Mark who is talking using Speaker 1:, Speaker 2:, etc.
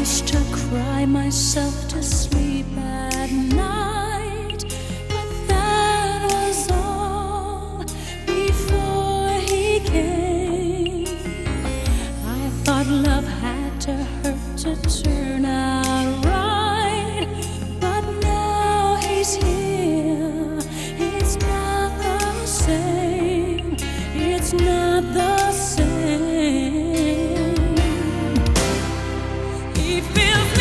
Speaker 1: used to cry myself to sleep at night. He good.